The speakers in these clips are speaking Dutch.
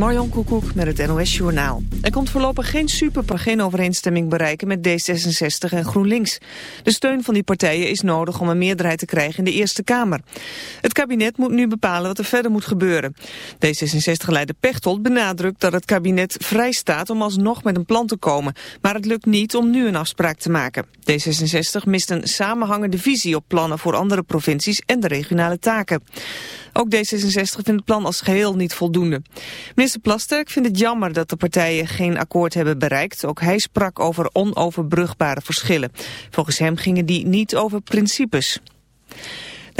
Marjan Koekoek met het NOS Journaal. Er komt voorlopig geen geen overeenstemming bereiken met D66 en GroenLinks. De steun van die partijen is nodig om een meerderheid te krijgen in de Eerste Kamer. Het kabinet moet nu bepalen wat er verder moet gebeuren. D66-leider Pechtold benadrukt dat het kabinet vrij staat om alsnog met een plan te komen. Maar het lukt niet om nu een afspraak te maken. D66 mist een samenhangende visie op plannen voor andere provincies en de regionale taken. Ook D66 vindt het plan als geheel niet voldoende. Minister Plasterk vindt het jammer dat de partijen geen akkoord hebben bereikt. Ook hij sprak over onoverbrugbare verschillen. Volgens hem gingen die niet over principes.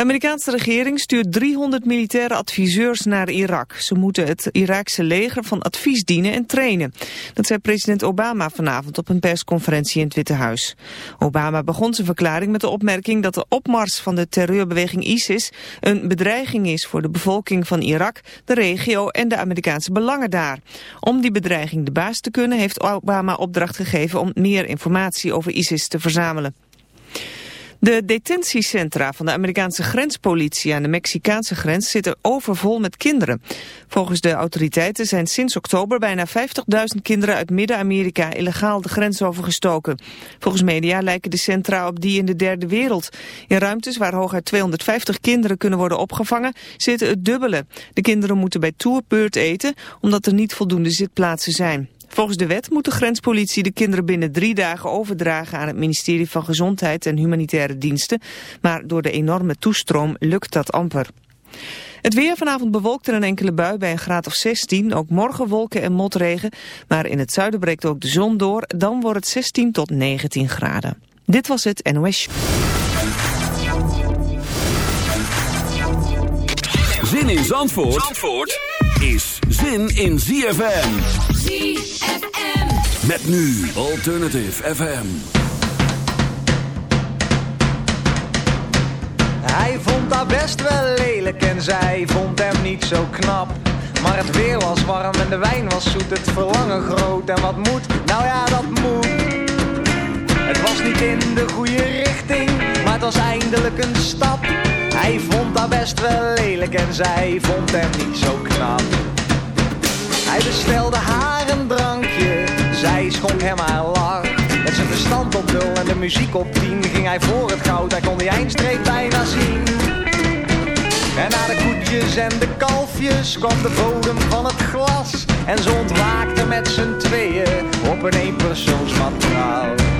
De Amerikaanse regering stuurt 300 militaire adviseurs naar Irak. Ze moeten het Iraakse leger van advies dienen en trainen. Dat zei president Obama vanavond op een persconferentie in het Witte Huis. Obama begon zijn verklaring met de opmerking dat de opmars van de terreurbeweging ISIS een bedreiging is voor de bevolking van Irak, de regio en de Amerikaanse belangen daar. Om die bedreiging de baas te kunnen heeft Obama opdracht gegeven om meer informatie over ISIS te verzamelen. De detentiecentra van de Amerikaanse grenspolitie aan de Mexicaanse grens zitten overvol met kinderen. Volgens de autoriteiten zijn sinds oktober bijna 50.000 kinderen uit Midden-Amerika illegaal de grens overgestoken. Volgens media lijken de centra op die in de derde wereld. In ruimtes waar hooguit 250 kinderen kunnen worden opgevangen zitten het dubbele. De kinderen moeten bij toerbeurt eten omdat er niet voldoende zitplaatsen zijn. Volgens de wet moet de grenspolitie de kinderen binnen drie dagen overdragen aan het ministerie van Gezondheid en Humanitaire Diensten. Maar door de enorme toestroom lukt dat amper. Het weer vanavond bewolkt en een enkele bui bij een graad of 16. Ook morgen wolken en motregen. Maar in het zuiden breekt ook de zon door. Dan wordt het 16 tot 19 graden. Dit was het NOS. Zin in Zandvoort, Zandvoort? is zin in ZFM. ZFM. Met nu Alternative FM. Hij vond haar best wel lelijk en zij vond hem niet zo knap. Maar het weer was warm en de wijn was zoet, het verlangen groot en wat moet, nou ja dat moet. Het was niet in de goede richting, maar het was eindelijk een stap. Hij vond haar best wel lelijk en zij vond hem niet zo knap. Hij bestelde haar een drankje, zij schonk hem haar lach. Met zijn verstand op nul en de muziek op tien ging hij voor het goud, hij kon die eindstreep bijna zien. En na de koetjes en de kalfjes kwam de bodem van het glas. En ze ontwaakten met z'n tweeën op een eenpersoonsmatras.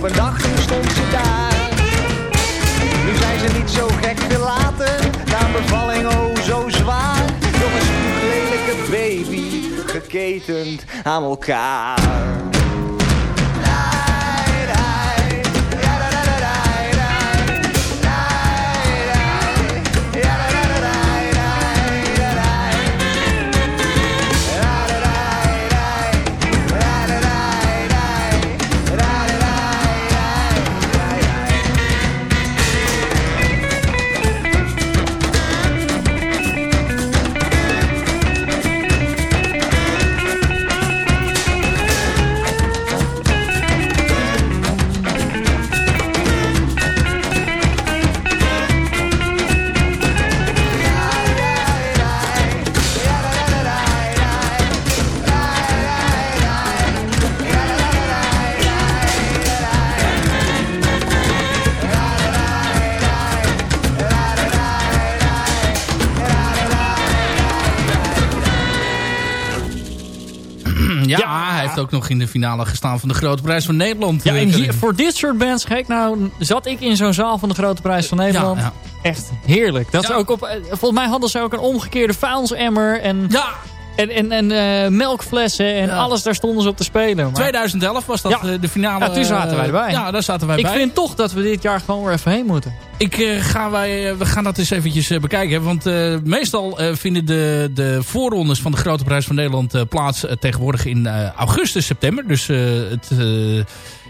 Op een dag toen stond ze daar. Nu zijn ze niet zo gek laten, na bevalling oh zo zwaar. Nog een lelijke baby, geketend aan elkaar. Ook nog in de finale gestaan van de Grote Prijs van Nederland. Ja, en hier, voor dit soort bands, gek nou, zat ik in zo'n zaal van de Grote Prijs van Nederland. Ja, ja. Echt heerlijk. Dat ook op, eh, volgens mij hadden ze ook een omgekeerde vuilsemmer en, Ja, en, en, en eh, melkflessen en Ja. alles, daar stonden ze op te spelen. Maar 2011 was dat Ja. eh, de finale. Ja, toen zaten wij erbij. Ja, daar zaten wij ik bij. vind toch dat we dit jaar gewoon weer even heen moeten. Ik, eh, ga wij, eh, we gaan dat eens eventjes eh, bekijken. Want eh, meestal eh, vinden de, de voorrondes van de Grote Prijs van Nederland eh, plaats eh, tegenwoordig in eh, augustus, september. Dus eh, het, eh,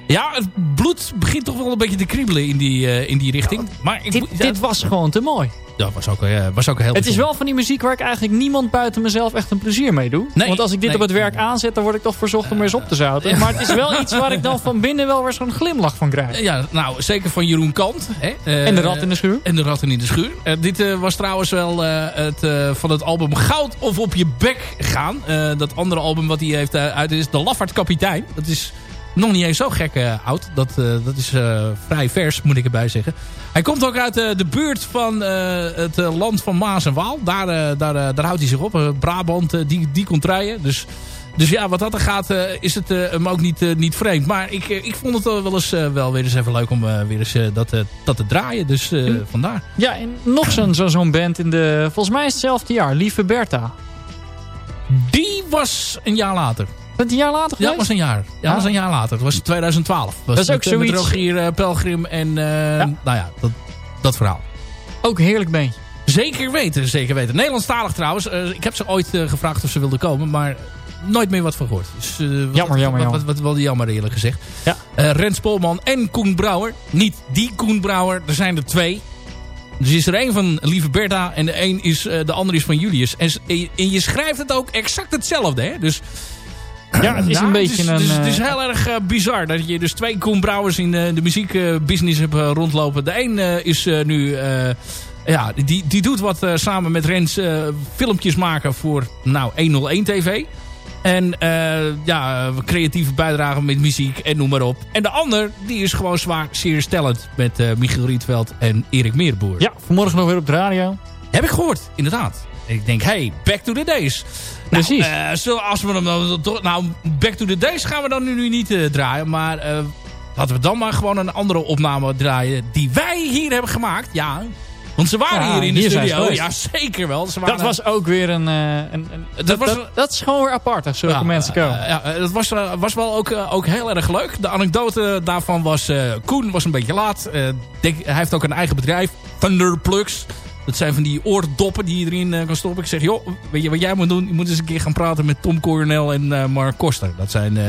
ja, het bloed begint toch wel een beetje te kriebelen in die, eh, in die richting. Maar ik, Dit, ja, dit was gewoon te mooi. Was ook, eh, was ook heel Het is wel van die muziek waar ik eigenlijk niemand buiten mezelf echt een plezier mee doe. Nee, Want als ik dit nee. op het werk aanzet, dan word ik toch verzocht om eens op te zouten. Maar het is wel iets waar ik dan van binnen wel weer zo'n glimlach van krijg. Ja, nou, zeker van Jeroen Kant. Hè? Eh, En de rat in de schuur. En de ratten in de schuur. Eh, dit was trouwens wel het, van het album Goud of op je bek gaan. Dat andere album wat hij heeft uit is De Lafaard Kapitein. Dat is nog niet eens zo gek eh, oud. Dat, eh, dat is eh, vrij vers, moet ik erbij zeggen. Hij komt ook uit de buurt van het land van Maas en Waal. Daar, daar, daar houdt hij zich op. Brabant, die, die contraien. Dus... Dus ja, wat dat er gaat, is het hem ook niet, niet vreemd. Maar ik, ik vond het wel, eens wel weer eens even leuk om weer eens dat, dat te draaien. Dus vandaar. Ja, en nog zo'n zo, zo'n band in de... Volgens mij is het hetzelfde jaar. Lieve Bertha. Die was een jaar later. Dat een jaar later Ja, geweest? dat was een jaar. Ja, was een jaar later. Dat was 2012. Was Dat is ook met, eh, Met zoiets- Rogier eh, Pelgrim en eh, nou ja, dat, dat verhaal. Ook heerlijk bandje. Zeker weten, zeker weten. Nederlandstalig trouwens. Eh, ik heb ze ooit gevraagd of ze wilden komen, maar nooit meer wat van gehoord. Dus, eh, wat, Jammer, jammer, wat, jammer. Wat, wat, wel jammer eerlijk gezegd. Ja. Rens Polman en Koen Brouwer. Niet die Koen Brouwer, er zijn er twee. Dus is er één van Lieve Bertha en de, een is, de andere is van Julius. En, en je schrijft het ook exact hetzelfde. Hè? Dus Ja, het is een beetje het is, een... Het is, het is eh, heel erg eh, bizar dat je dus twee Koen Brouwers in de muziekbusiness hebt eh, rondlopen. De een is nu... ja, die, die doet wat samen met Rens filmpjes maken voor nou 101 TV. En ja, creatieve bijdragen met muziek en noem maar op. En de ander, die is gewoon zwaar zeer stellend met Michiel Rietveld en Erik Meerboer. ja, vanmorgen nog weer op de radio. Heb ik gehoord, inderdaad. En ik denk, hey, back to the days. Nou, Precies. eh, zo, als we hem dan toch... Nou, back to the days gaan we dan nu, nu niet eh, draaien. Maar eh, laten we dan maar gewoon een andere opname draaien... die wij hier hebben gemaakt. Ja, want ze waren Ja, hier in de hier studio. Ja, zeker wel. Ze waren, Dat was ook weer een... een, een- dat, Dat was- dat, dat is gewoon weer apart als zulke Ja, mensen komen. ja, dat was, was wel ook, ook heel erg leuk. De anekdote daarvan was... Koen was een beetje laat. Denk, hij heeft ook een eigen bedrijf. Thunderplugs. Dat zijn van die oordoppen die je erin eh, kan stoppen. Ik zeg, joh, weet je wat jij moet doen? Je moet eens een keer gaan praten met Tom Coronel en eh, Mark Koster. Dat zijn eh,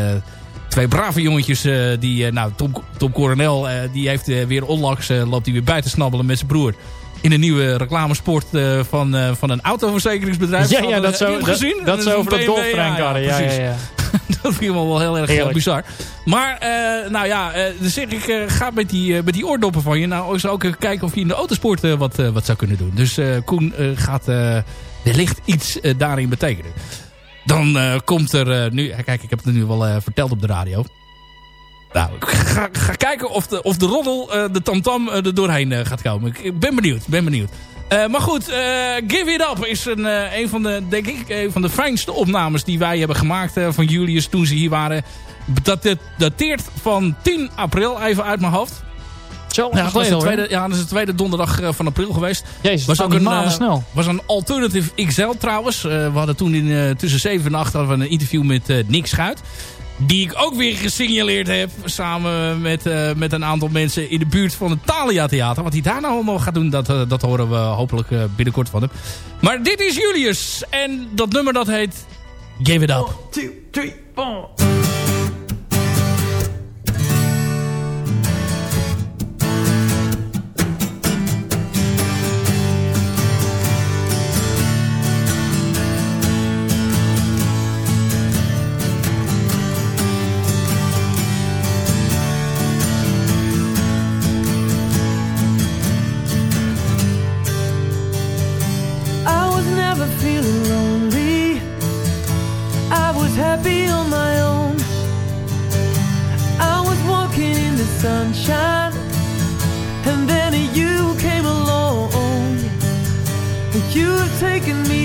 twee brave jongetjes. die, nou, Tom, Tom Coronel die heeft weer onlangs... loopt hij weer bij te snabbelen met zijn broer. In een nieuwe reclamesport van, van een autoverzekeringsbedrijf. Ja, ja, dat zo, dat, gezien? dat zo een over dat BMW, golftreinkarren. Ja, ja, precies. ja. dat vind ik wel heel erg eh, Heerlijk. bizar. Maar, eh, nou ja, dan zeg ik, ga met die, eh, met die oordoppen van je. Nou, eens ook eh, kijken of je in de autosport wat, wat zou kunnen doen. Dus Koen gaat wellicht iets daarin betekenen. Dan komt er nu... Kijk, ik heb het nu wel verteld op de radio. Nou, ik ga, ga kijken of de, of de roddel, de tamtam er doorheen gaat komen. Ik, ik ben benieuwd, ben benieuwd. Eh, maar goed, eh, Give It Up is een, eh, een van de, denk ik, een van de fijnste opnames die wij hebben gemaakt van Julius toen ze hier waren. Dat dateert van 10 april, even uit mijn hoofd. Zo, Ja, dat, geleden tweede, ja, dat is de tweede donderdag van april geweest. Jezus, Was ook een maanden snel. was een Alternative XL trouwens. We hadden toen in, tussen 7 en 8 hadden we een interview met Nick Schuit. Die ik ook weer gesignaleerd heb. Samen met, eh, met een aantal mensen in de buurt van het Thalia Theater. Wat hij daar nou allemaal gaat doen, dat, eh, dat horen we hopelijk eh, binnenkort van hem. Maar dit is Julius. En dat nummer dat heet Give It Up. 1, 2, 3, 4.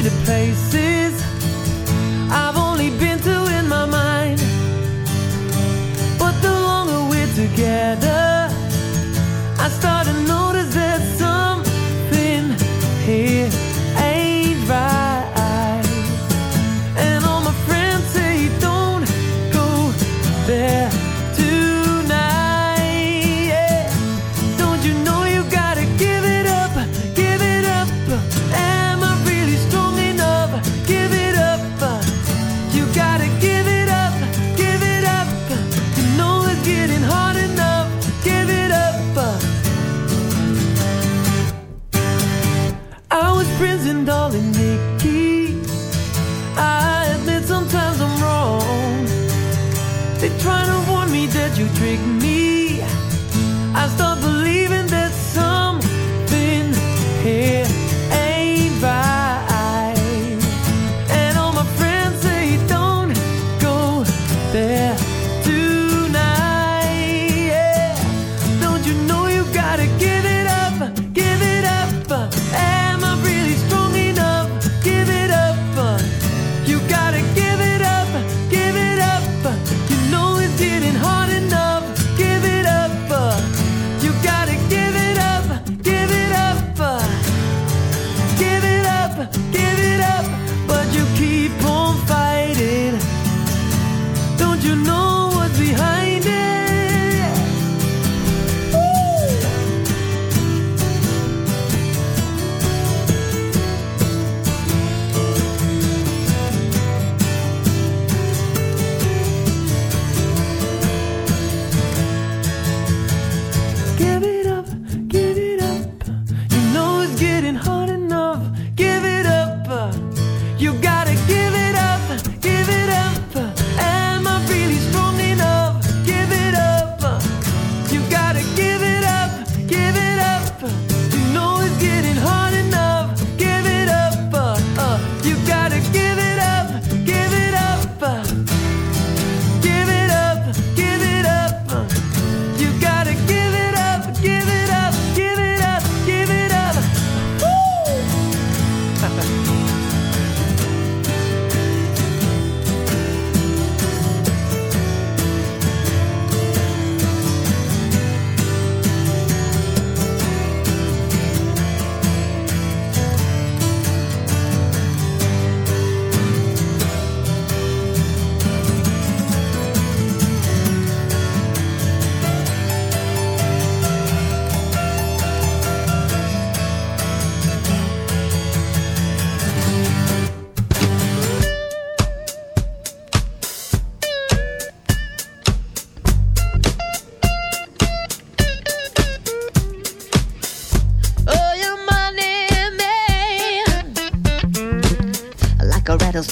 To places that you tricked me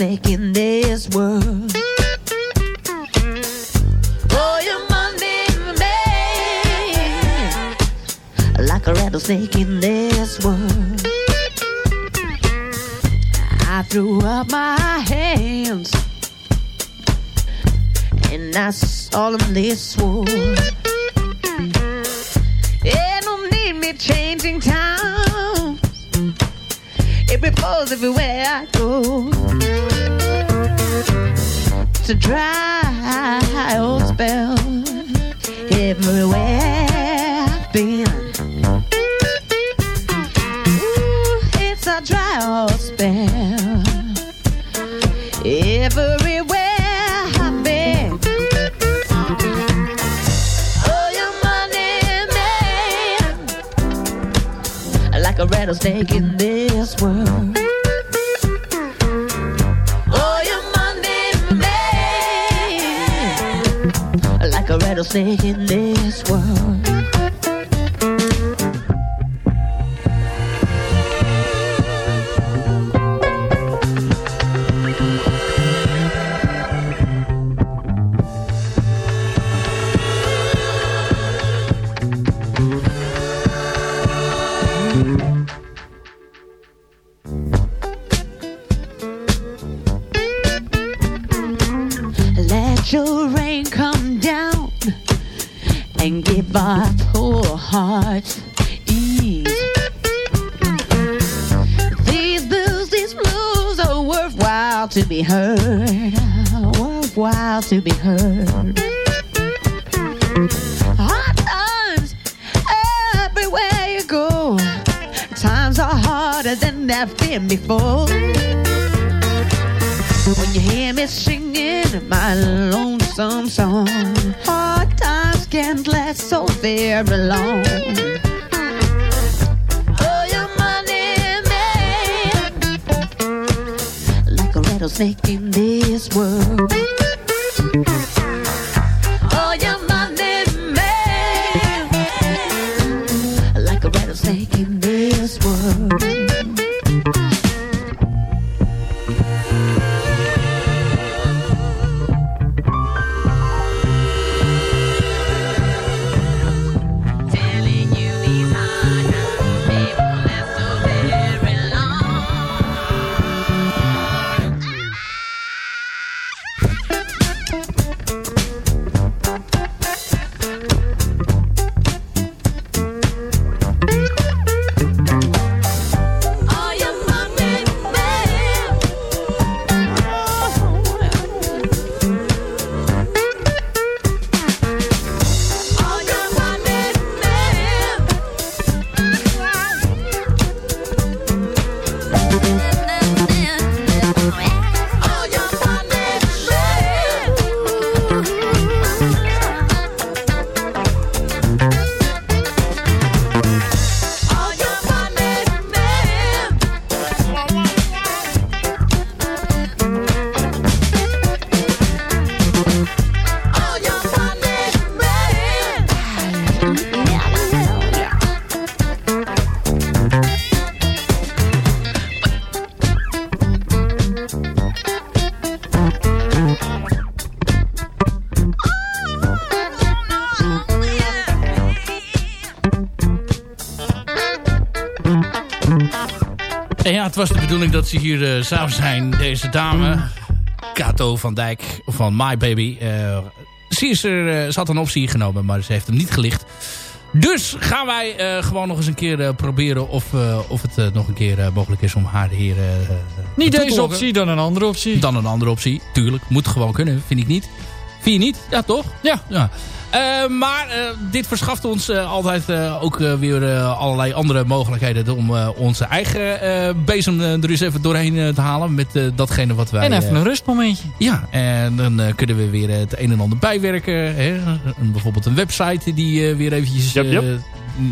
sick in this world. Oh, you're man, like a rattlesnake in this world. I threw up my hands and I solemnly swore. to drive. Het was de bedoeling dat ze hier eh, zou zijn, deze dame. Kato van Dijk van My Baby. Eh, ze, is er, eh, ze had een optie genomen, maar ze heeft hem niet gelicht. Dus gaan wij gewoon nog eens een keer proberen of, of het nog een keer mogelijk is om haar hier... Niet deze optie, dan een andere optie. Dan een andere optie, tuurlijk. Moet gewoon kunnen, vind ik niet. Vind je niet? Ja, toch? Ja. ja. Eh, maar eh, dit verschaft ons eh, altijd eh, ook weer allerlei andere mogelijkheden... om eh, onze eigen eh, bezem er eens even doorheen te halen... met datgene wat wij... En even een rustmomentje. ja, en dan eh, kunnen we weer het een en ander bijwerken. Hè? Een- bijvoorbeeld een website die eh, weer eventjes... Jap. eh,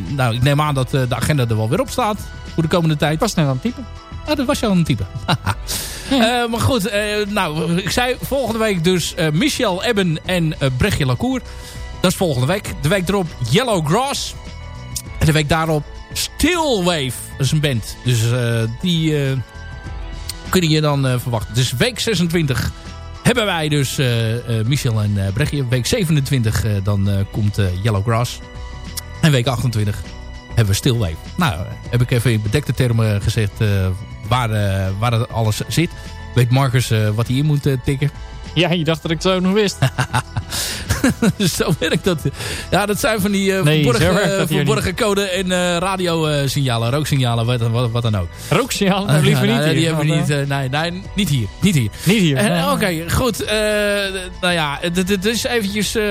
nou, ik neem aan dat de agenda er wel weer op staat voor de komende tijd. Ik was net aan het typen. Ah, dat was je al een type. Eh, maar goed, eh, nou, ik zei volgende week dus eh, Michel Ebben en Brechtje Lacour. Dat is volgende week. De week erop Yellow Grass. En de week daarop Stillwave. Dat is een band. Dus eh, die eh, kun je dan eh, verwachten. Dus week 26 hebben wij dus Michel en Brechtje. Week 27 eh, dan komt Yellow Grass. En week 28 hebben we Stillwave. Nou, heb ik even in bedekte termen gezegd waar, waar het alles zit. Weet Marcus wat hij in moet tikken. Ja, je dacht dat ik het zo nog wist. Zo werkt dat. Ja, dat zijn van die eh, Nee, zo verborgen, hier verborgen code en eh radiosignalen, rooksignalen, wat, wat, wat dan ook. Rooksignaal? Nou, liever Eh, niet hier. Die hebben we niet, eh, eh, nee, nee, niet hier. Niet hier. Niet hier. Eh. Oké, goed. eh, nou ja, dit is eventjes eh,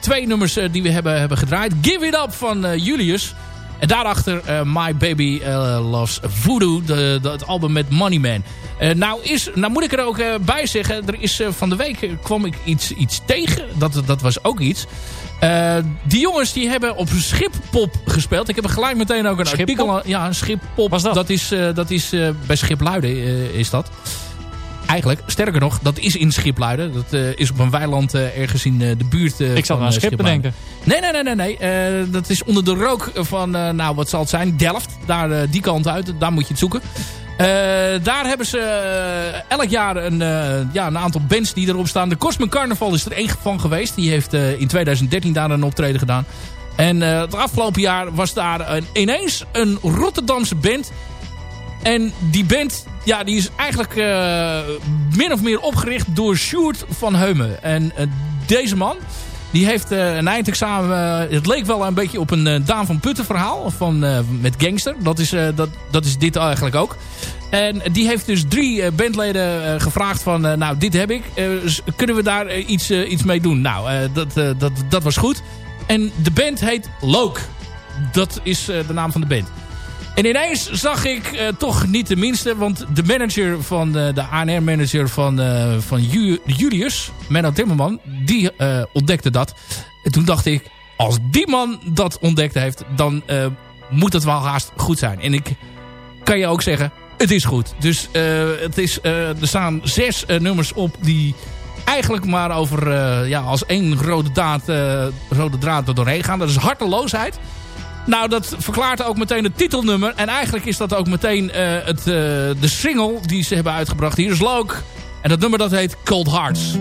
twee nummers eh, die we hebben, hebben gedraaid. Give It Up van eh, Julius. En daarachter eh, My Baby eh, Loves Voodoo, de, de- het album met Money Man. Eh, nou, is, nou moet ik er ook bij zeggen, er is van de week kwam ik iets, iets tegen. Dat, dat was ook iets. Die jongens die hebben op Schippop gespeeld. Ik heb er gelijk meteen ook een Schippop? artikel... Ja, Schippop. Was dat? Dat is, dat is bij Schipluiden is dat. Eigenlijk, sterker nog, dat is in Schipluiden. Dat eh, is op een weiland eh, ergens in eh, de buurt ik van aan schip Schipluiden. denken. Nee, nee, nee, nee. nee. Dat is onder de rook van, nou wat zal het zijn, Delft. Daar, die kant uit, daar moet je het zoeken. Daar hebben ze elk jaar een, ja, een aantal bands die erop staan. De Cosmic Carnival is er één van geweest. Die heeft in 2013 daar een optreden gedaan. En het afgelopen jaar was daar een, ineens een Rotterdamse band. En die band, ja, die is eigenlijk eh, min of meer opgericht door Sjoerd van Heumen. En eh, deze man, die heeft eh, een eindexamen... het leek wel een beetje op een Daan van Putten verhaal van, met Gangster. Dat is, dat, dat is dit eigenlijk ook. En die heeft dus drie bandleden gevraagd van... nou, dit heb ik. Kunnen we daar iets, iets mee doen? Nou, dat, dat, dat was goed. En de band heet Loke. Dat is de naam van de band. En ineens zag ik eh, toch niet de minste. Want de manager van de, de ANR-manager van, eh, van Ju- Julius, Menno Timmerman, die eh, ontdekte dat. En toen dacht ik, als die man dat ontdekt heeft, dan eh, moet het wel haast goed zijn. En ik kan je ook zeggen, het is goed. Dus eh, het is, eh, er staan zes eh, nummers op die eigenlijk maar over, eh, ja, als één rode, daad, eh, rode draad er doorheen gaan. Dat is harteloosheid. Nou, dat verklaart ook meteen het titelnummer. En eigenlijk is dat ook meteen eh, het, eh, de single die ze hebben uitgebracht. Hier is Loke. En dat nummer dat heet Cold Hearts.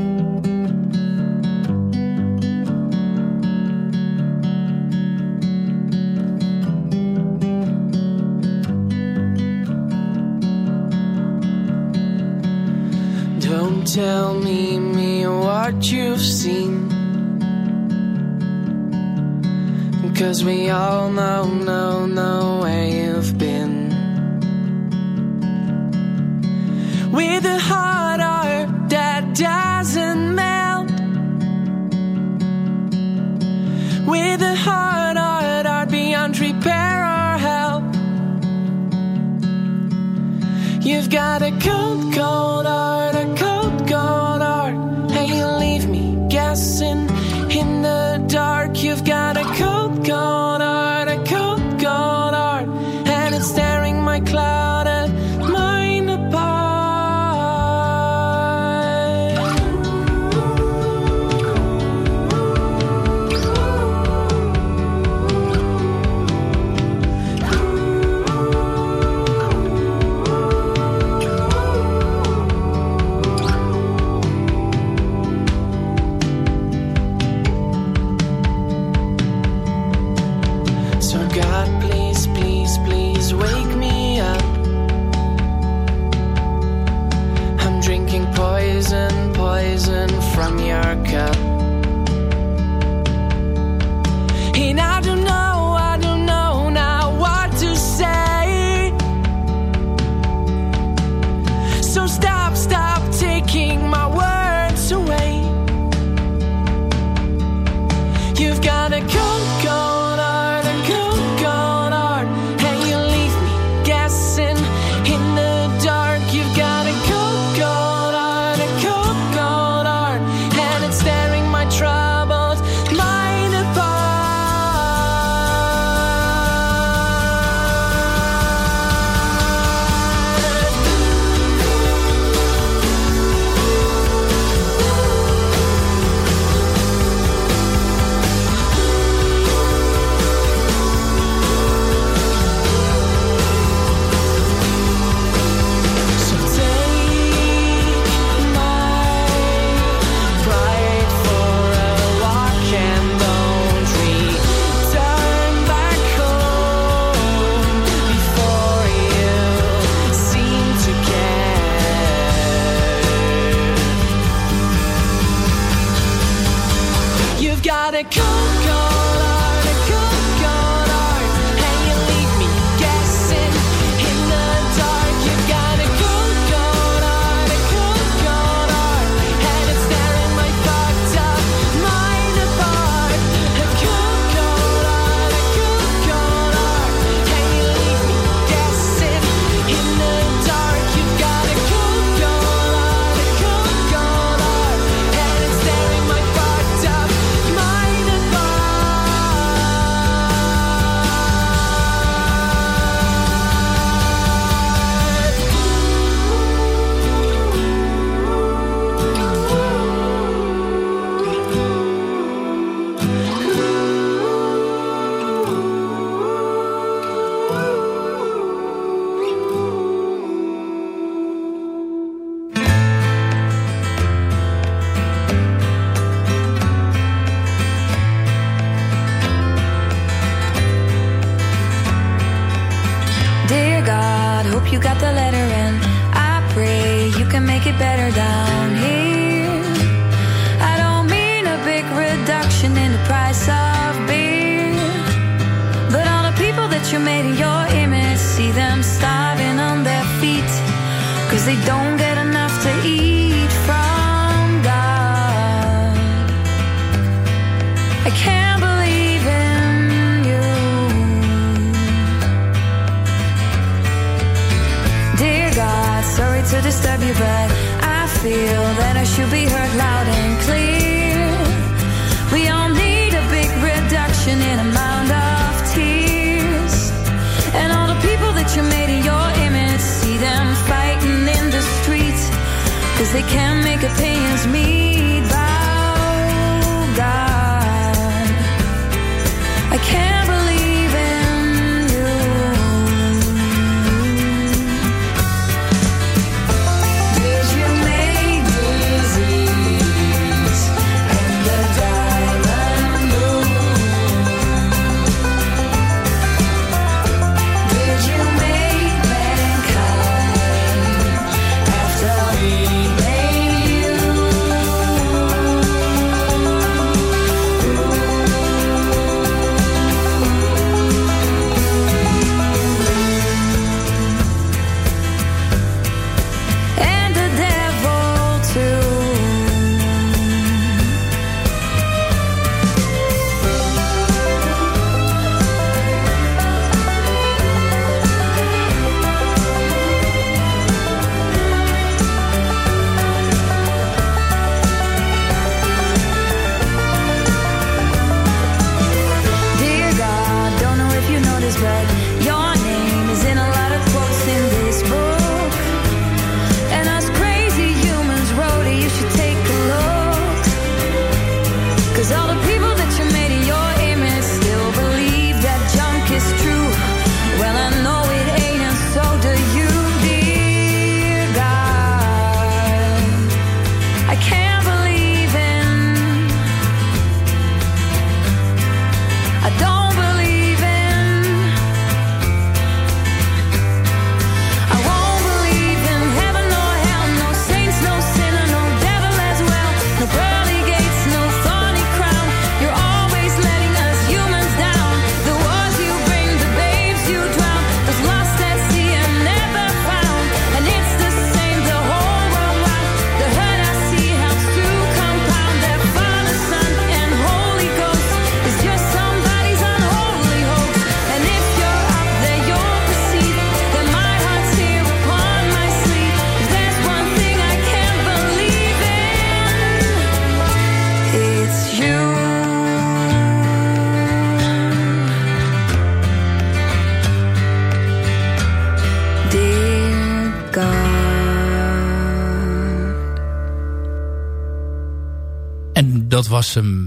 Don't tell me, me what you've seen. Cause we all know, know, know where you've been. With a heart that doesn't melt. With a heart, heart beyond repair or help. You've got a cold, cold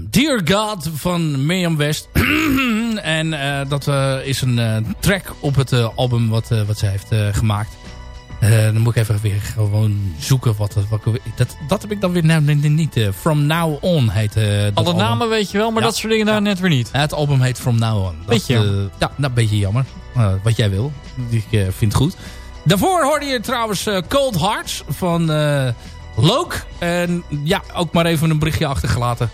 Dear God van Mirjam West. en uh, dat uh, is een uh, track op het album wat, wat zij heeft gemaakt. dan moet ik even weer gewoon zoeken. Wat, wat, dat, dat heb ik dan weer nou, niet. From Now On heet Alle album. namen weet je wel, maar Ja. dat soort dingen daar Ja. net weer niet. het album heet From Now On. Dat, Beetje eh, jammer. ja, nou, beetje jammer. wat jij wil. Ik eh, vind het goed. Daarvoor hoorde je trouwens eh, Cold Hearts van eh Loke. En ja, ook maar even een berichtje achtergelaten.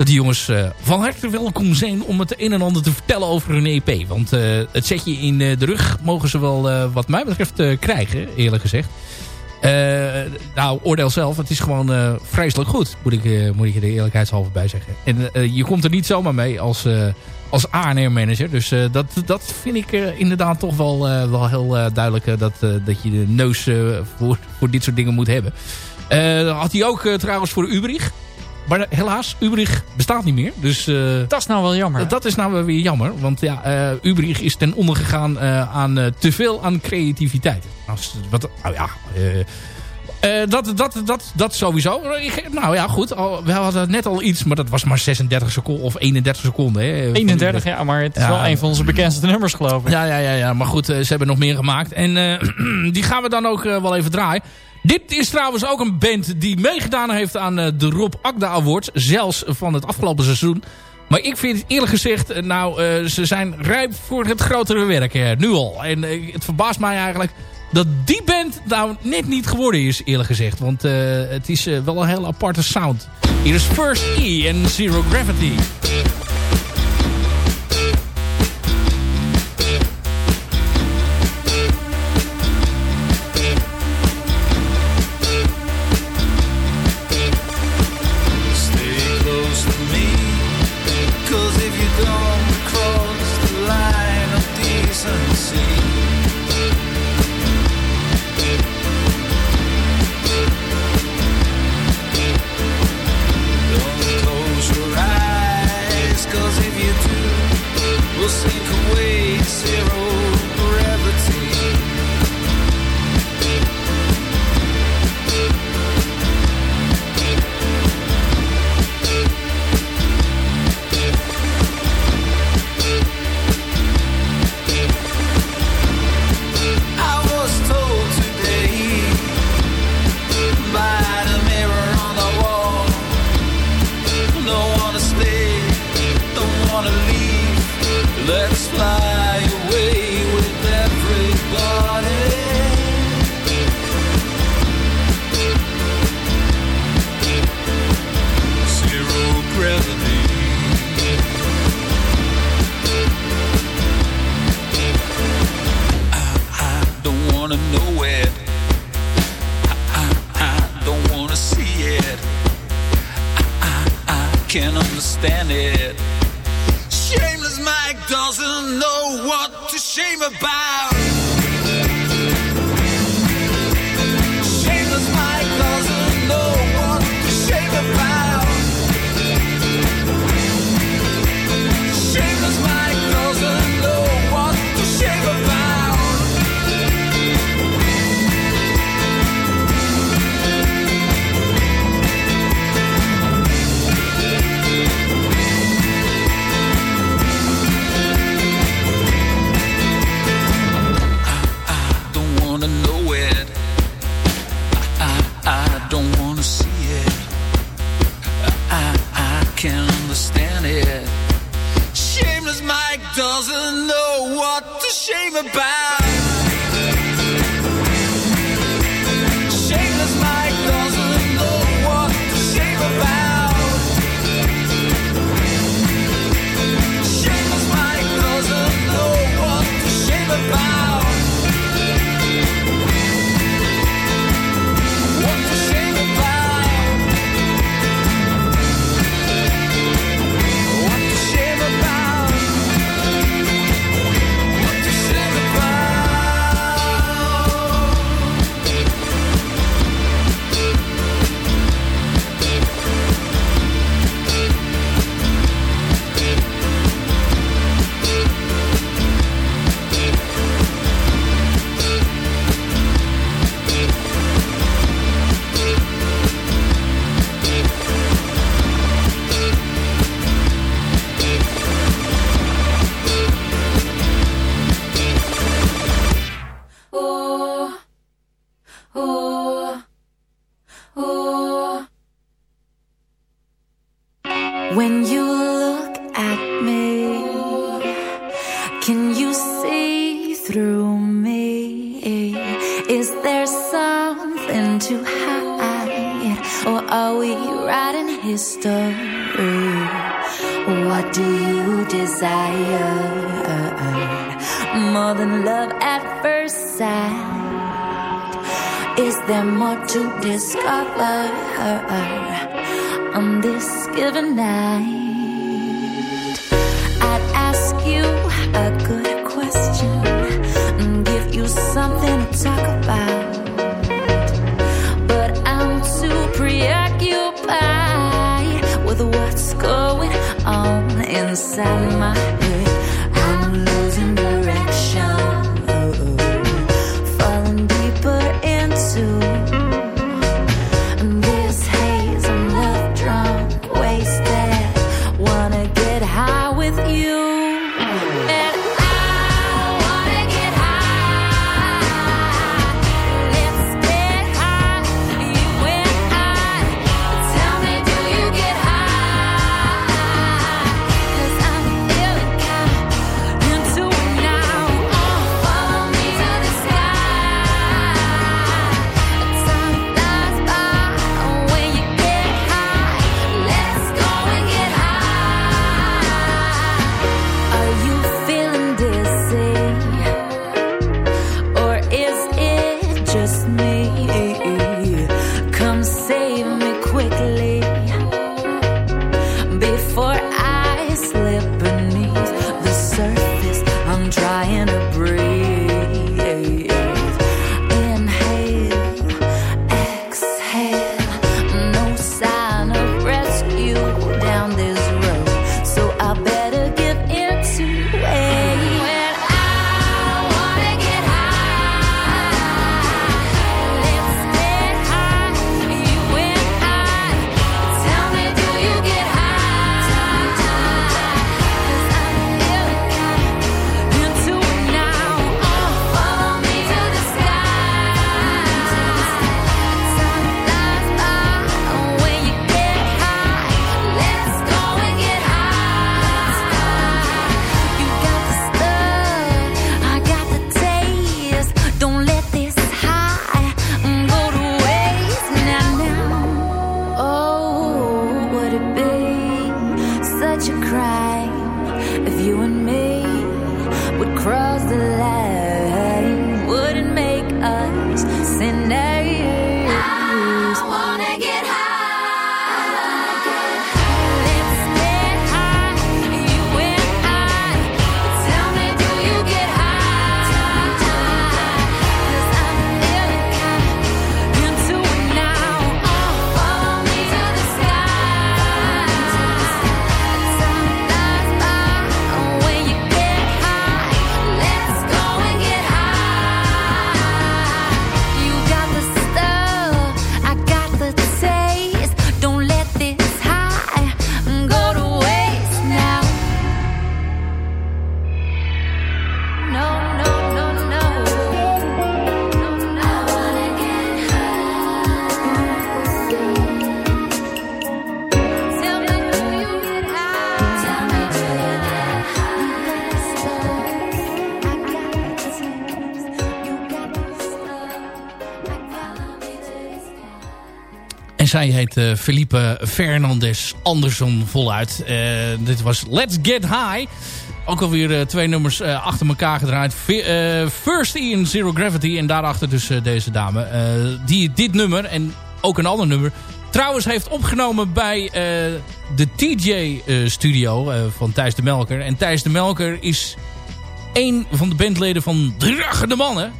Dat die jongens eh, van harte welkom zijn om het een en ander te vertellen over hun EP. Want eh, het setje in eh, de rug mogen ze wel wat mij betreft krijgen, eerlijk gezegd. Nou, oordeel zelf. Het is gewoon vreselijk goed. Moet ik, moet ik je er eerlijkheidshalve bij zeggen. En je komt er niet zomaar mee als, als A&R-manager. Dus dat, dat vind ik inderdaad toch wel, wel heel duidelijk. dat, dat je de neus voor, voor dit soort dingen moet hebben. Had hij ook trouwens voor Ubrich. Maar helaas, Ubrich bestaat niet meer. Dus eh, Dat is nou wel jammer. dat is nou wel weer jammer. Want ja, eh Ubrich is ten onder gegaan eh, aan te veel aan creativiteit. Als, wat, nou ja, dat, dat, dat, dat sowieso. Nou ja, goed. Al, we hadden net al iets, maar dat was maar 36 seconden of 31 seconden. Hè, 31, ja, maar het is Ja. wel een van onze bekendste nummers, geloof ik. Ja, ja, ja, ja. Maar goed, ze hebben nog meer gemaakt. En die gaan we dan ook wel even draaien. Dit is trouwens ook een band die meegedaan heeft aan eh, de Rob Akda Awards. Zelfs van het afgelopen seizoen. Maar ik vind eerlijk gezegd, eh, nou, eh, ze zijn rijp voor het grotere werk. eh, nu al. En het verbaast mij eigenlijk dat die band nou net niet geworden is, eerlijk gezegd. Want het is wel een heel aparte sound. Hier is First E en Zero Gravity. Doesn't know what to shame about. goodbye When you look at me, can you see through me? Is there something to hide? Or are we writing history? What do you desire? More than love at first sight? Is there more to discover on this given night? I'd ask you a good question and give you something to talk about. But I'm too preoccupied with what's going on inside my zij heet eh, Felipe Fernandez Anderson voluit. Eh, dit was Let's Get High. Ook alweer eh, twee nummers achter elkaar gedraaid. First in Zero Gravity en daarachter dus deze dame. die dit nummer en ook een ander nummer... trouwens heeft opgenomen bij de TJ-studio van Thijs de Melker. En Thijs de Melker is een van de bandleden van Draggende Mannen.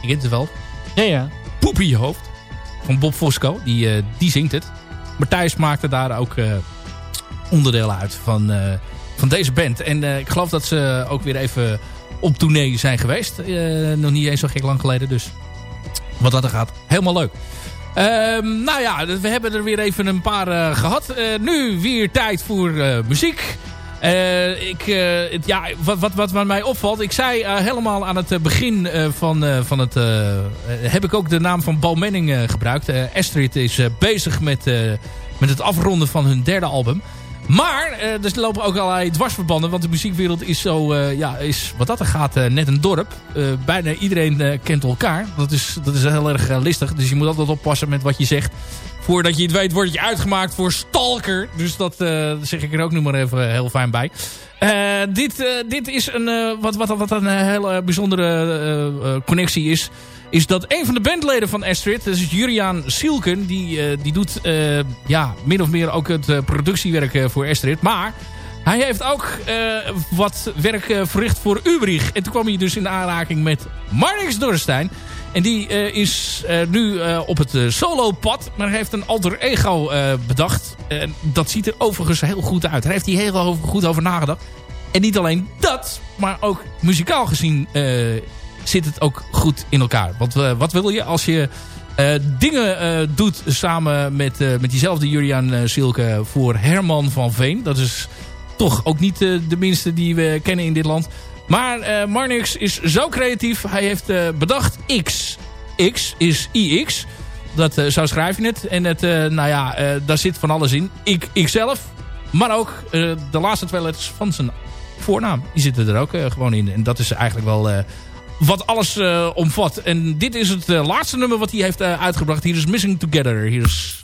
Je kent het wel. Ja, ja. Poep in je hoofd. Van Bob Fosco. Die, eh, die zingt het. Maar Thijs maakte daar ook eh, onderdeel uit van, eh, van deze band. En ik geloof dat ze ook weer even op tournee zijn geweest. Nog niet eens zo gek lang geleden. Dus wat dat er gaat, helemaal leuk. Ehm, nou ja, we hebben er weer even een paar eh, gehad. Eh, nu weer tijd voor muziek. Eh, ik, eh, ja, wat, wat, wat mij opvalt, ik zei eh, helemaal aan het begin van, van het... heb ik ook de naam van eh, gebruikt. Astrid is bezig met, met het afronden van hun derde album. Maar er lopen ook allerlei dwarsverbanden. Want de muziekwereld is zo, ja, is, wat dat er gaat, net een dorp. bijna iedereen kent elkaar. Dat is, dat is heel erg listig. Dus je moet altijd oppassen met wat je zegt. Voordat je het weet word je uitgemaakt voor stalker. Dus dat zeg ik er ook nu maar even heel fijn bij. dit, dit is een, wat, wat, wat een hele bijzondere connectie is is dat een van de bandleden van Astrid, dat is Juriaan Sielken, die, die doet ja, min of meer ook het productiewerk voor Astrid. Maar hij heeft ook wat werk verricht voor Ubrich. En toen kwam hij dus in aanraking met Marnix Dorrestein. En die is nu op het solo-pad, maar heeft een alter ego bedacht. dat ziet er overigens heel goed uit. Daar heeft hij heel goed over nagedacht. En niet alleen dat, maar ook muzikaal gezien zit het ook goed in elkaar. Want wat wil je als je dingen doet samen met, met diezelfde Julian Silke voor Herman van Veen. Dat is toch ook niet de minste die we kennen in dit land. Maar Marnix is zo creatief. Hij heeft bedacht X. X is IX. Dat, zo schrijf je het. En het, nou ja, daar zit van alles in. Ik, ikzelf. Maar ook de laatste twee letters van zijn voornaam. Die zitten er ook gewoon in. En dat is eigenlijk wel wat alles uh, omvat. En dit is het uh, laatste nummer wat hij heeft uh, uitgebracht. Hier is Missing Together. Hier is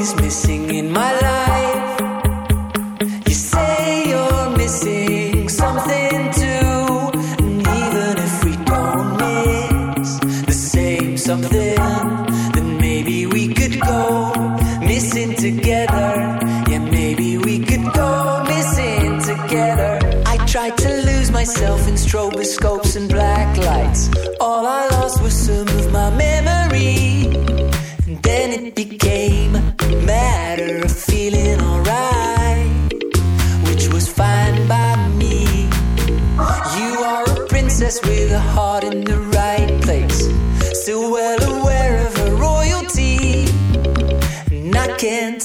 Is missing in my life. You say you're missing something too. And even if we don't miss the same something, then maybe we could go missing together. Yeah, maybe we could go missing together. I tried to lose myself in stroboscopes with a heart in the right place, still well aware of her royalty. And I can't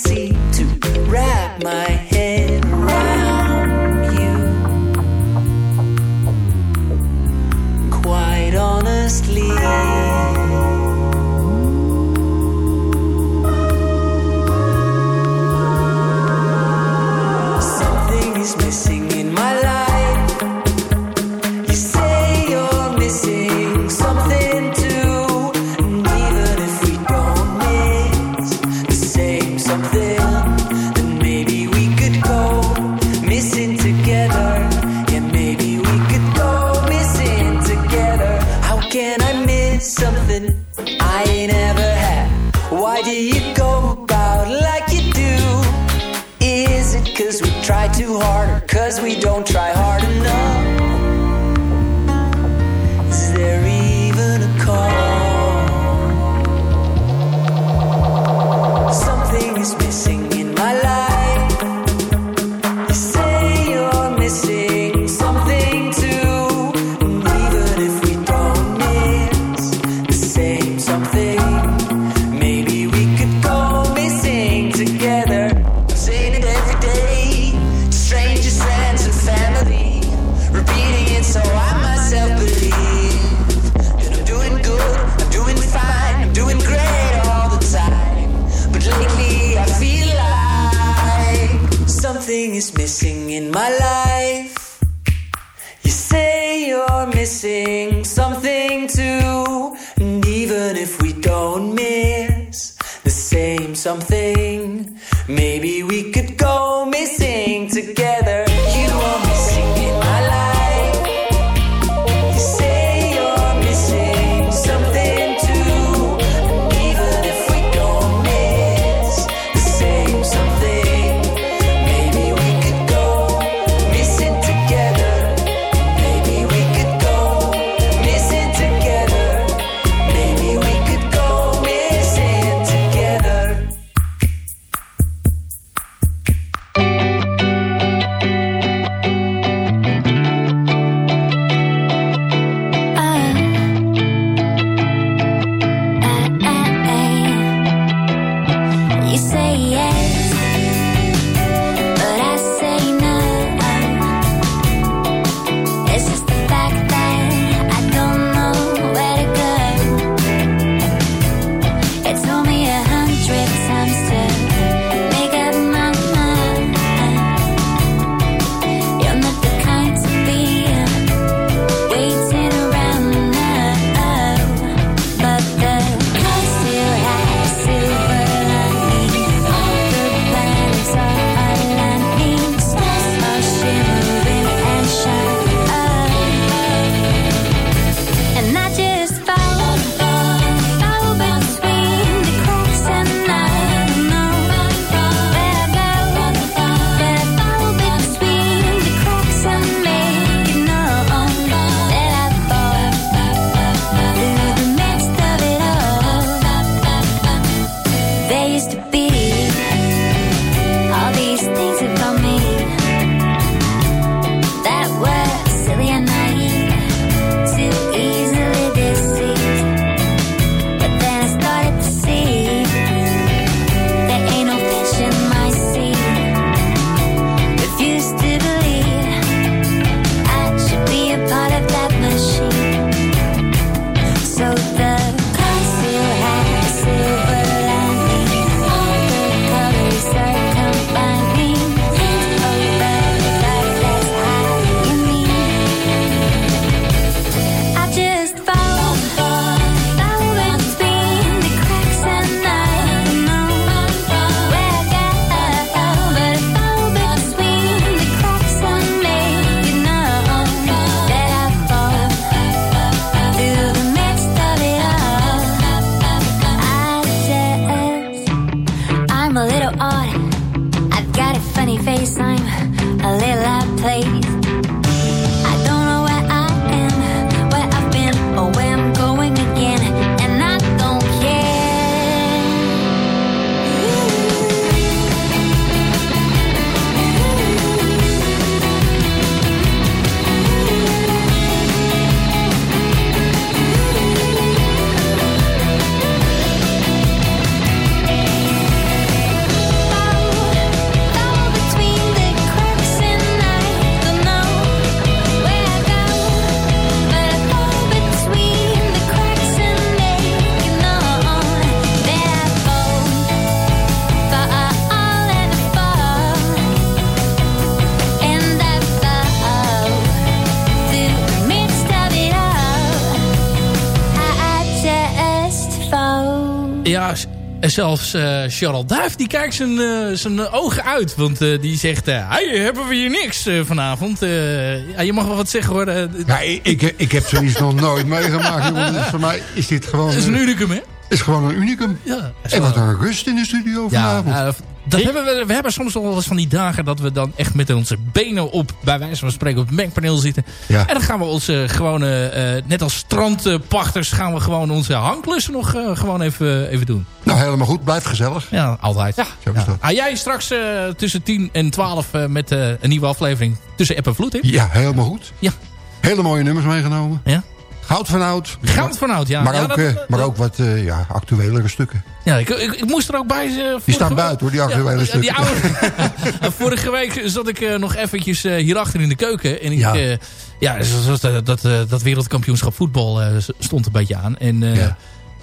zelfs eh Charles Duif die kijkt zijn, eh, zijn ogen uit. Want eh, die zegt, hey, hebben we hier niks vanavond? Ja, je mag wel wat zeggen hoor. Ja, ik, ik, heb zoiets nog nooit meegemaakt. Dus voor mij is dit gewoon... dat is een unicum hè? is gewoon een unicum. Ja, En wat een rust in de studio Ja, vanavond. eh, dat hebben we, we hebben soms nog wel eens van die dagen dat we dan echt met onze benen op, bij wijze van spreken, op het mengpaneel zitten. Ja. En dan gaan we onze gewone, eh, net als strandpachters, gaan we gewoon onze hangklussen nog eh, gewoon even, even doen. Nou, helemaal goed. Blijft gezellig. Ja, altijd. Ja. Zo. Ah, jij straks eh, tussen 10 en 12 eh, met een nieuwe aflevering tussen app en vloed, hè? Ja, helemaal goed. Ja. Hele mooie nummers meegenomen. Ja. Goud van oud. Goud van oud, ja. Maar, Ja, ook, dat- eh, maar ook wat eh, ja, actuelere stukken. Ja, ik, ik, ik moest er ook bij... eh, vorige staan buiten, hoor, die actuele ja, stukken. Die oude, vorige week zat ik nog eventjes hierachter in de keuken. En ik, Ja. ja, dat, dat, dat wereldkampioenschap voetbal stond een beetje aan. En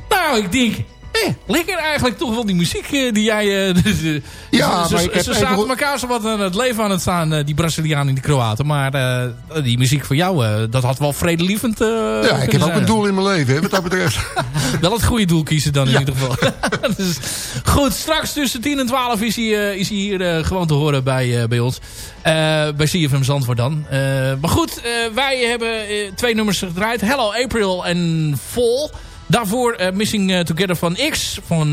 nou, ik denk... Lekker eigenlijk toch wel die muziek eh, die jij... eh, dus, eh, Ja, ze, maar ze, ik heb ze even zaten elkaar zo wat aan het leven aan het staan, die Brazilianen en die Kroaten. Maar die muziek van jou, dat had wel vredelievend Ja, ik heb ook een doel in mijn leven, hè, wat dat betreft. Wel het goede doel kiezen dan in Ja. ieder geval. dus, goed, straks tussen 10 en 12 is hij, is hij hier gewoon te horen bij, bij ons. Bij CFM Zandvoort dan. Maar goed, wij hebben twee nummers gedraaid. Hello April en Vol. Daarvoor eh, Missing eh, Together van X. Van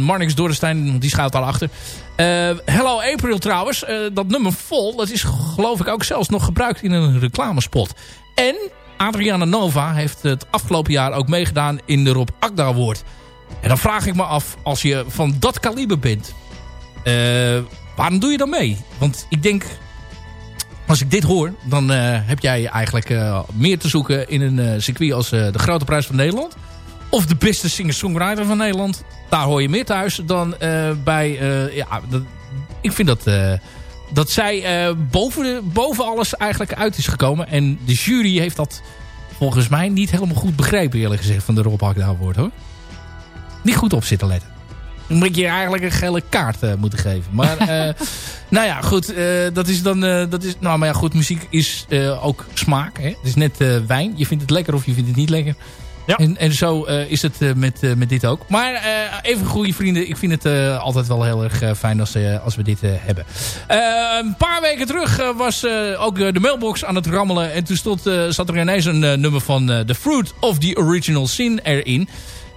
Marnix Dorenstein, die schuilt daarachter. Eh Hello April trouwens. dat nummer Vol, dat is geloof ik ook zelfs nog gebruikt in een reclamespot. En Adriana Nova heeft het afgelopen jaar ook meegedaan in de Rob Akda Award. En dan vraag ik me af, als je van dat kaliber bent, waarom doe je dan mee? Want ik denk, als ik dit hoor, dan heb jij eigenlijk meer te zoeken in een circuit als de Grote Prijs van Nederland. Of de beste singer-songwriter van Nederland. Daar hoor je meer thuis dan eh, bij... eh, ja, dat, ik vind dat, eh, dat zij boven, de- boven alles eigenlijk uit is gekomen. En de jury heeft dat volgens mij niet helemaal goed begrepen eerlijk gezegd van de Rob Hakda Award hoor. Niet goed op zitten letten. Dan moet je eigenlijk een gele kaart moeten geven. Maar nou ja, goed. dat is dan... dat is, nou, maar ja, goed. Muziek is ook smaak. Hè? Het is net wijn. Je vindt het lekker of je vindt het niet lekker. En, en zo eh, is het eh, met, eh, met dit ook. Maar even goede vrienden. Ik vind het altijd wel heel erg fijn als, als we dit hebben. Een paar weken terug was ook de mailbox aan het rammelen. En toen stond, zat er ineens een nummer van The Fruit of the Original Sin erin.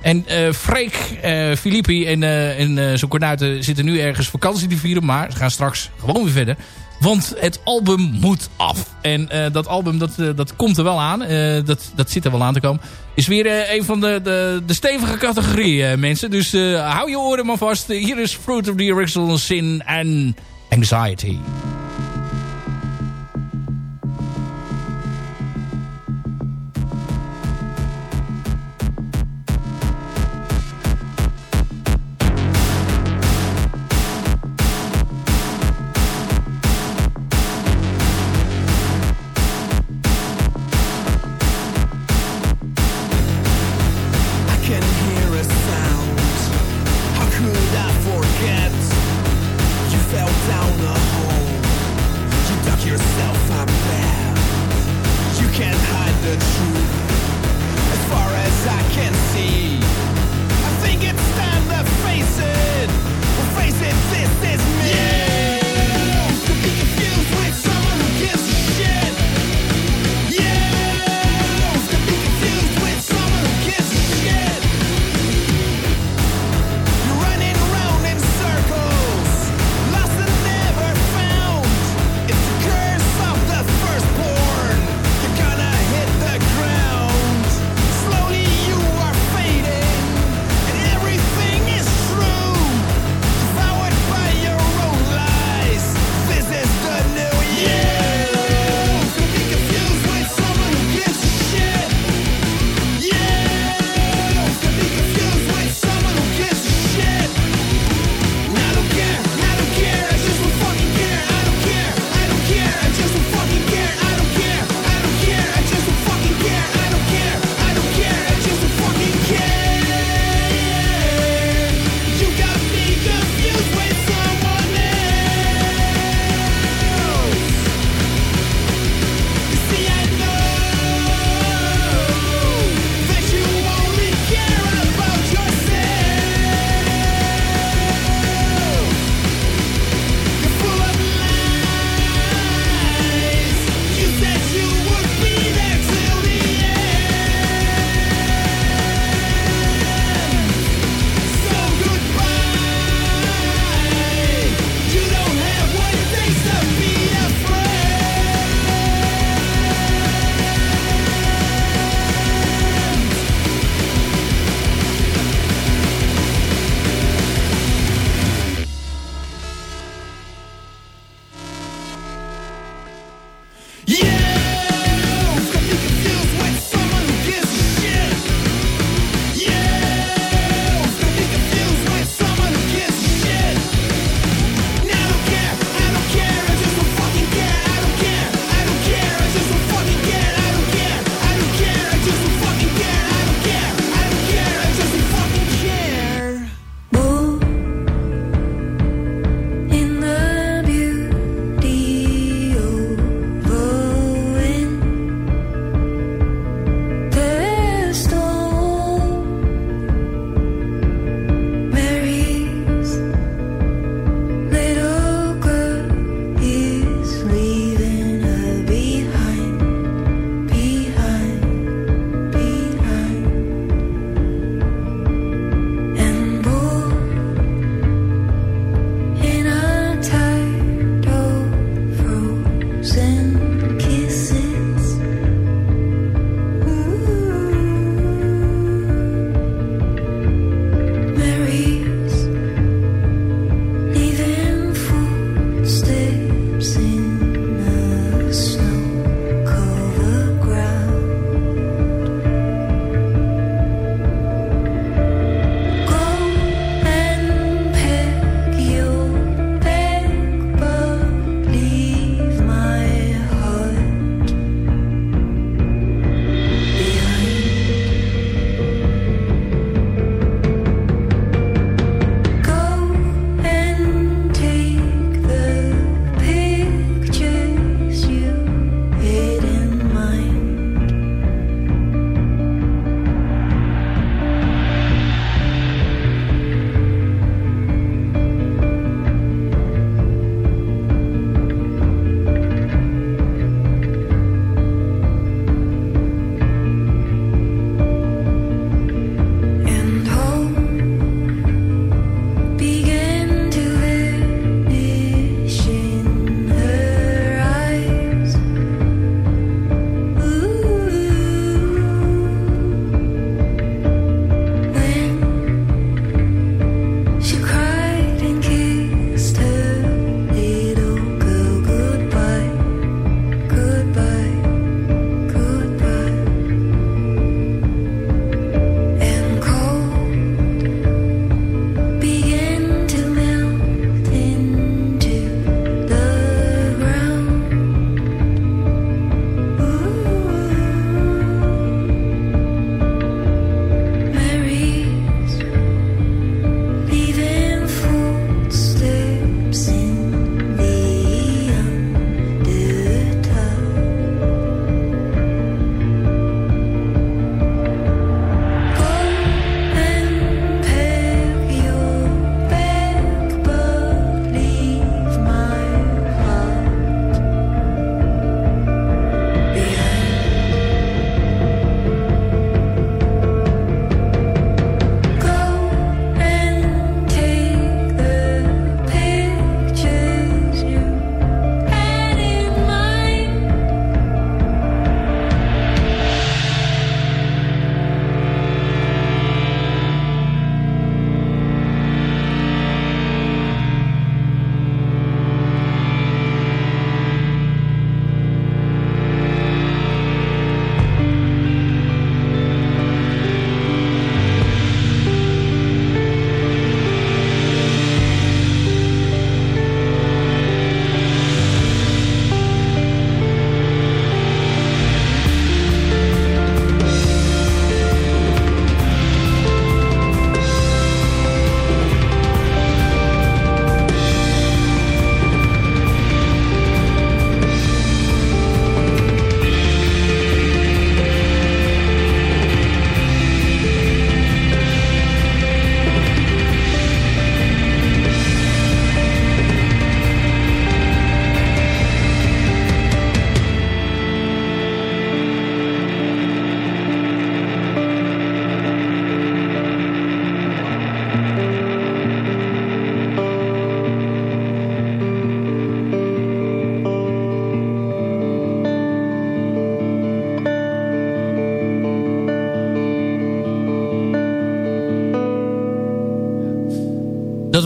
En eh Freek, eh Filippi en, eh en eh zijn kornuiten zitten nu ergens vakantie te vieren. Maar ze gaan straks gewoon weer verder. Want het album moet af. En eh, dat album dat, eh, dat komt er wel aan. Eh, dat, dat zit er wel aan te komen. Is weer een van de, de, de stevige categorieën, mensen. Dus hou je oren maar vast. Hier is Fruit of the Original Sin en Anxiety.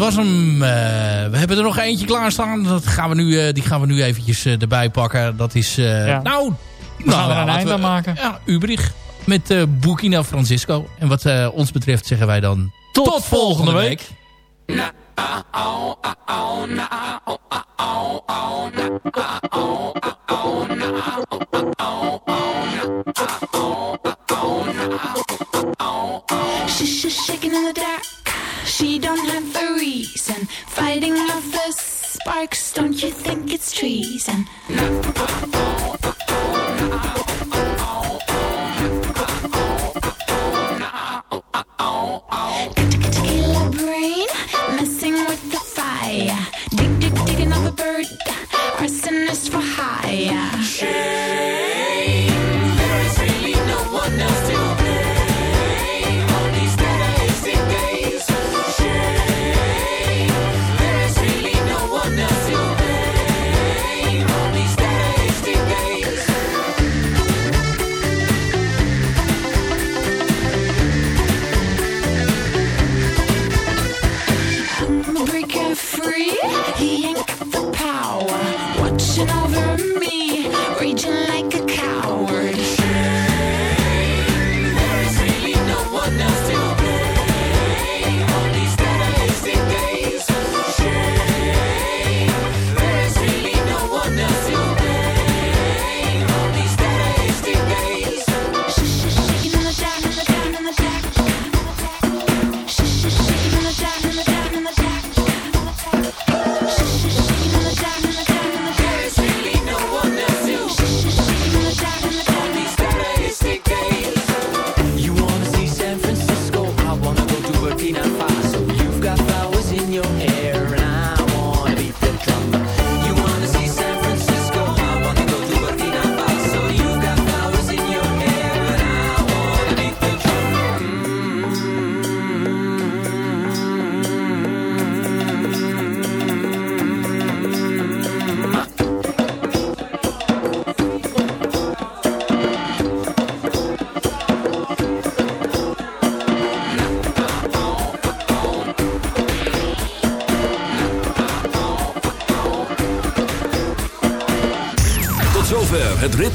Eh, we hebben er nog eentje klaarstaan. Dat gaan we nu, eh, die gaan we nu eventjes eh, erbij pakken. Dat is... Ja. Nou, we gaan nou, er een eind aan maken. Ja, met uh, Francisco. En wat ons betreft zeggen wij dan... Tot, volgende week.